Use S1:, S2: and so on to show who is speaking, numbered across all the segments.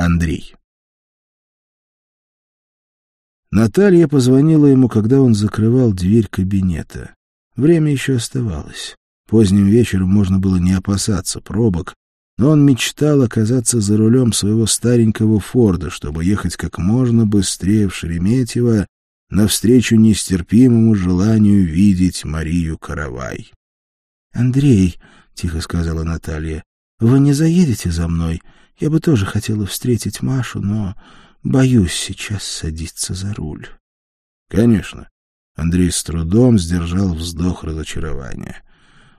S1: Андрей. Наталья позвонила ему, когда он закрывал дверь кабинета. Время еще оставалось. Поздним вечером можно было не опасаться пробок, но он мечтал оказаться за рулем своего старенького Форда, чтобы ехать как можно быстрее в Шереметьево навстречу нестерпимому желанию видеть Марию Каравай.
S2: — Андрей, — тихо сказала Наталья, — вы не заедете за мной? Я бы тоже хотела встретить Машу, но боюсь сейчас садиться за руль.
S1: — Конечно. Андрей с трудом сдержал вздох разочарования.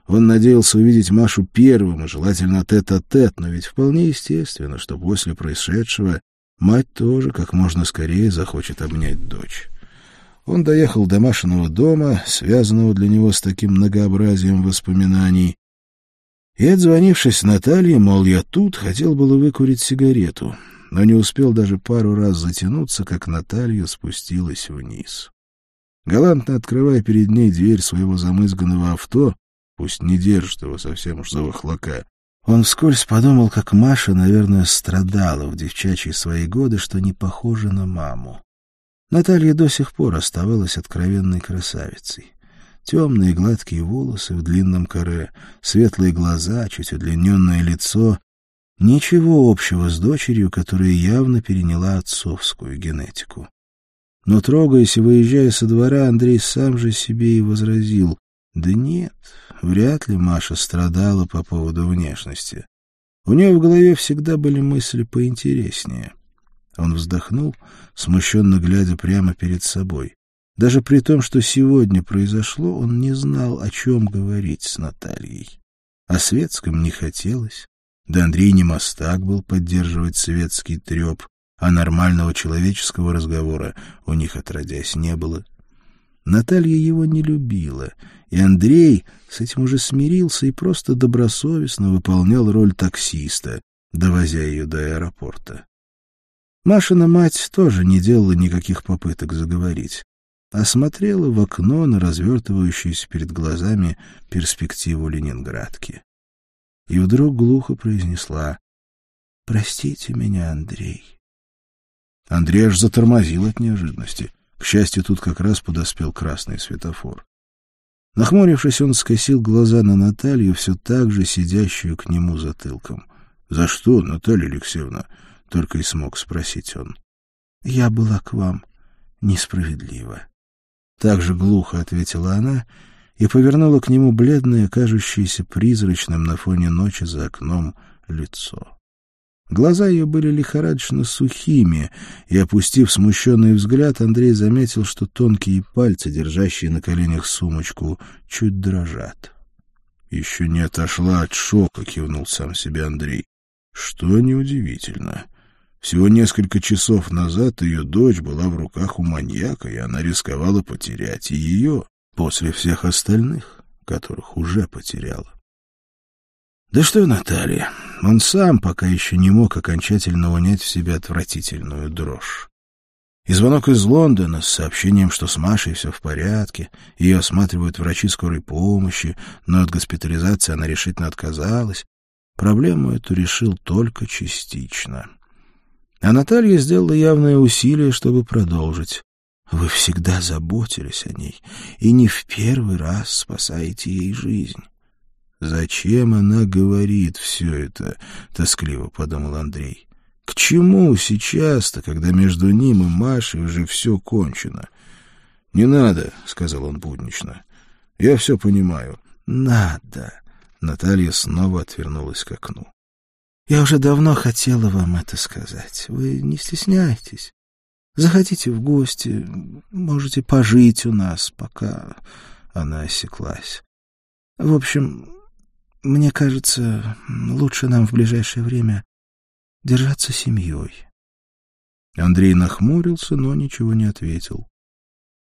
S1: Он надеялся увидеть Машу первым и желательно тет-а-тет, -тет, но ведь вполне естественно, что после происшедшего мать тоже как можно скорее захочет обнять дочь. Он доехал до Машиного дома, связанного для него с таким многообразием воспоминаний, и, отзвонившись Наталье, мол, я тут, хотел было выкурить сигарету, но не успел даже пару раз затянуться, как Наталья спустилась вниз. Галантно открывая перед ней дверь своего замызганного авто, пусть не держит его совсем уж за вахлака, он вскользь подумал, как Маша, наверное, страдала в девчачьи свои годы, что не похожа на маму. Наталья до сих пор оставалась откровенной красавицей. Темные гладкие волосы в длинном коре, светлые глаза, чуть удлиненное лицо. Ничего общего с дочерью, которая явно переняла отцовскую генетику. Но, трогаясь и выезжая со двора, Андрей сам же себе и возразил. Да нет, вряд ли Маша страдала по поводу внешности. У нее в голове всегда были мысли поинтереснее. Он вздохнул, смущенно глядя прямо перед собой. Даже при том, что сегодня произошло, он не знал, о чем говорить с Натальей. О светском не хотелось. Да Андрей не мастак был поддерживать светский треп, а нормального человеческого разговора у них отродясь не было. Наталья его не любила, и Андрей с этим уже смирился и просто добросовестно выполнял роль таксиста, довозя ее до аэропорта. Машина мать тоже не делала никаких попыток заговорить, а смотрела в окно на развертывающуюся перед глазами перспективу Ленинградки. И вдруг глухо произнесла «Простите меня, Андрей». Андрей аж затормозил от неожиданности. К счастью, тут как раз подоспел красный светофор. Нахмурившись, он скосил глаза на Наталью, все так же сидящую к нему затылком. — За что, Наталья Алексеевна? — только и смог спросить он. — Я была к вам несправедлива. Так же глухо ответила она и повернула к нему бледное, кажущееся призрачным на фоне ночи за окном лицо. Глаза ее были лихорадочно сухими, и, опустив смущенный взгляд, Андрей заметил, что тонкие пальцы, держащие на коленях сумочку, чуть дрожат. «Еще не отошла от шока», — кивнул сам себе Андрей. «Что неудивительно. Всего несколько часов назад ее дочь была в руках у маньяка, и она рисковала потерять и ее после всех остальных, которых уже потеряла. Да что, Наталья, он сам пока еще не мог окончательно унять в себе отвратительную дрожь. И звонок из Лондона с сообщением, что с Машей все в порядке, ее осматривают врачи скорой помощи, но от госпитализации она решительно отказалась, проблему эту решил только частично. А Наталья сделала явное усилие, чтобы продолжить. Вы всегда заботились о ней и не в первый раз спасаете ей жизнь. «Зачем она говорит все это?» — тоскливо подумал Андрей. «К чему сейчас-то, когда между ним и Машей уже все кончено?» «Не надо», — сказал он буднично. «Я все понимаю». «Надо». Наталья снова отвернулась к окну. «Я уже давно хотела вам это сказать. Вы не стесняйтесь. Заходите в гости, можете пожить у нас, пока...» Она осеклась. «В общем, мне кажется, лучше нам в ближайшее время держаться семьей. Андрей нахмурился, но ничего не ответил.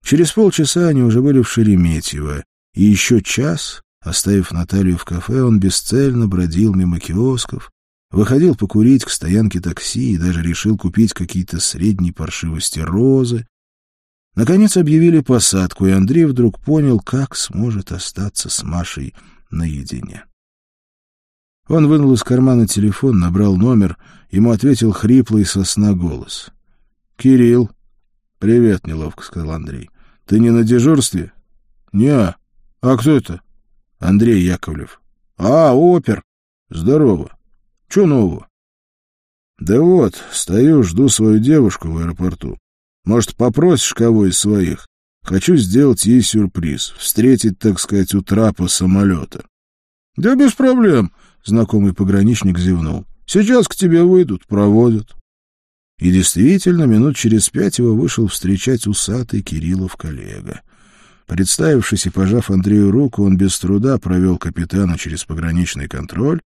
S1: Через полчаса они уже были в Шереметьево, и еще час, оставив Наталью в кафе, он бесцельно бродил мимо киосков, выходил покурить к стоянке такси и даже решил купить какие-то средней паршивости розы. Наконец объявили посадку, и Андрей вдруг понял, как сможет остаться с Машей наедине. Он вынул из кармана телефон, набрал номер, ему ответил хриплый сосна голос. «Кирилл». «Привет», — неловко сказал Андрей. «Ты не на дежурстве?» «Не. А кто это?» «Андрей Яковлев». «А, опер. Здорово. Че нового?» «Да вот, стою, жду свою девушку в аэропорту. Может, попросишь кого из своих? Хочу сделать ей сюрприз, встретить, так сказать, у трапа самолета». «Да без проблем», — знакомый пограничник зевнул. «Сейчас к тебе выйдут, проводят». И действительно, минут через пять его вышел встречать усатый Кириллов коллега. Представившись и пожав Андрею руку, он без труда провел капитана через пограничный контроль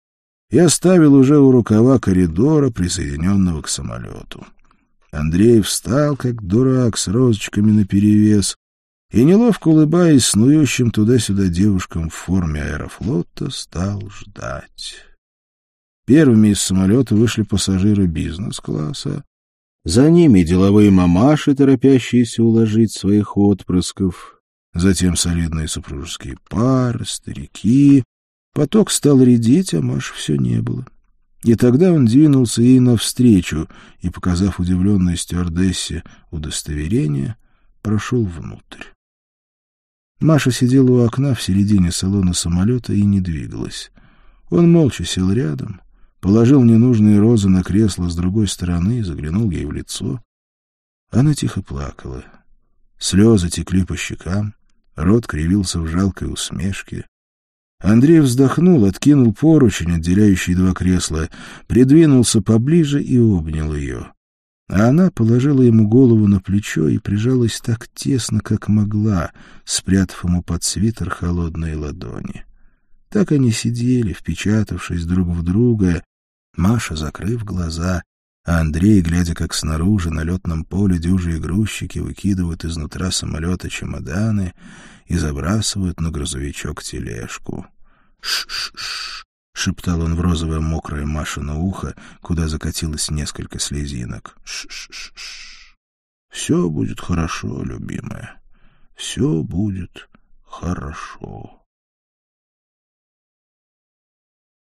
S1: и оставил уже у рукава коридора, присоединенного к самолету. Андрей встал, как дурак, с розочками наперевес, и, неловко улыбаясь снующим туда-сюда девушкам в форме аэрофлота, стал ждать. Первыми из самолета вышли пассажиры бизнес-класса. За ними деловые мамаши, торопящиеся уложить своих отпрысков. Затем солидные супружеские пары, старики. Поток стал редеть, а Маш все не было. И тогда он двинулся ей навстречу и, показав удивленной стюардессе удостоверение, прошел внутрь. Маша сидела у окна в середине салона самолета и не двигалась. Он молча сел рядом, положил ненужные розы на кресло с другой стороны и заглянул ей в лицо. Она тихо плакала. Слезы текли по щекам, рот кривился в жалкой усмешке. Андрей вздохнул, откинул поручень, отделяющий два кресла, придвинулся поближе и обнял ее. А она положила ему голову на плечо и прижалась так тесно, как могла, спрятав ему под свитер холодные ладони. Так они сидели, впечатавшись друг в друга, Маша, закрыв глаза, а Андрей, глядя, как снаружи на летном поле дюжи и грузчики выкидывают изнутра самолета чемоданы и забрасывают на грузовичок тележку. «Ш-ш-ш!» — шептал он в розовое мокрое Машино ухо, куда закатилось несколько слезинок. «Ш-ш-ш! Все будет хорошо, любимая. Все будет хорошо».